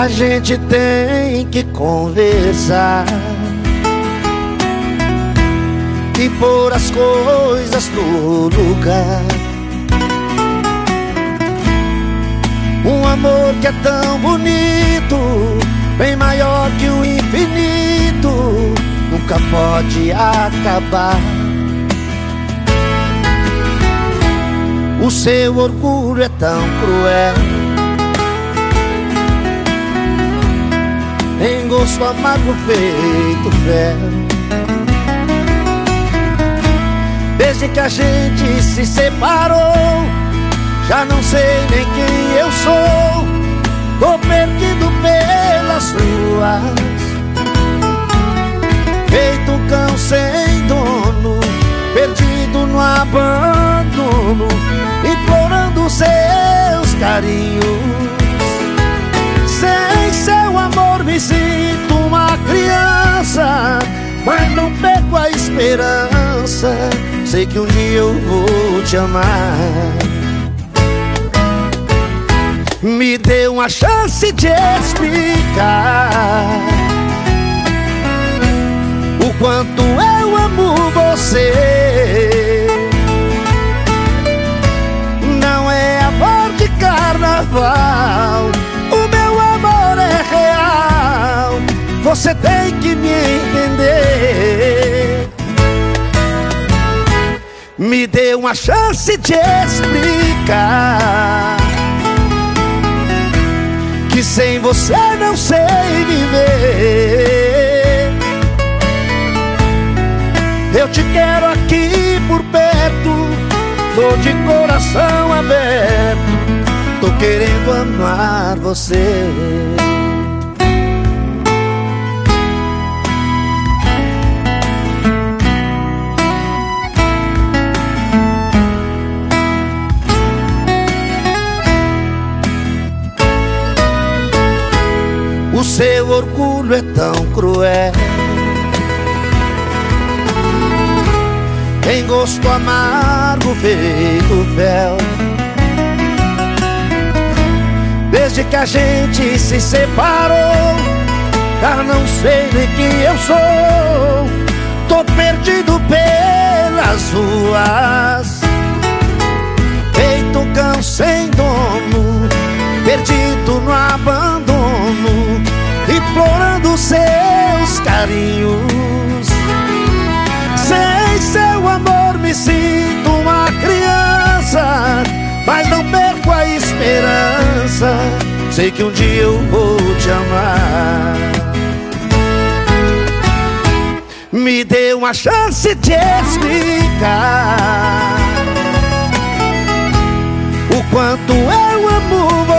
A gente tem que conversar e pôr as coisas no lugar. Um amor que é tão bonito, bem maior que o infinito, nunca pode acabar. O seu orgulho é tão cruel. Tem gosto amargo feito fel. Desde que a gente se separou, já não sei nem quem eu sou. Tô perdido pelas ruas, feito um cão sem dono, perdido no abandono, implorando seus carinhos. Sem seu amor me sinto que um dia eu vou te amar. Me dê uma chance de explicar O quanto eu amo você. Não é amor de carnaval O meu amor é real. Você tem que me me dê uma chance de explicar Que sem você não sei viver. Eu te quero aqui por perto Tô de coração aberto Tô querendo amar você seu orgulho é tão cruel. Tem gosto amargo feito fel Desde que a gente se separou Já não sei nem quem eu sou. Tô perdido pelas ruas carinhos. Sem seu amor me sinto uma criança Mas não perco a esperança. Sei que um dia eu vou te amar. Me dê uma chance de explicar O quanto eu amo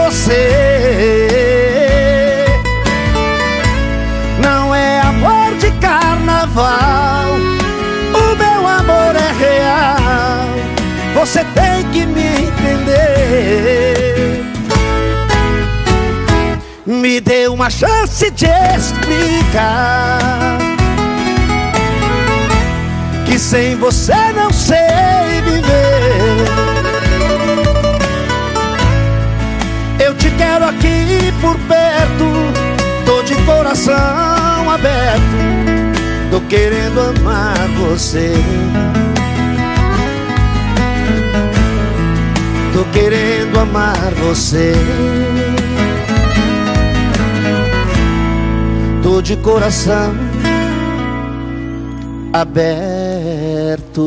Você tem que me entender. Me dê uma chance de explicar Que sem você não sei viver. Eu te quero aqui por perto Tô de coração aberto Tô querendo amar você Tô querendo amar você. Tô de coração aberto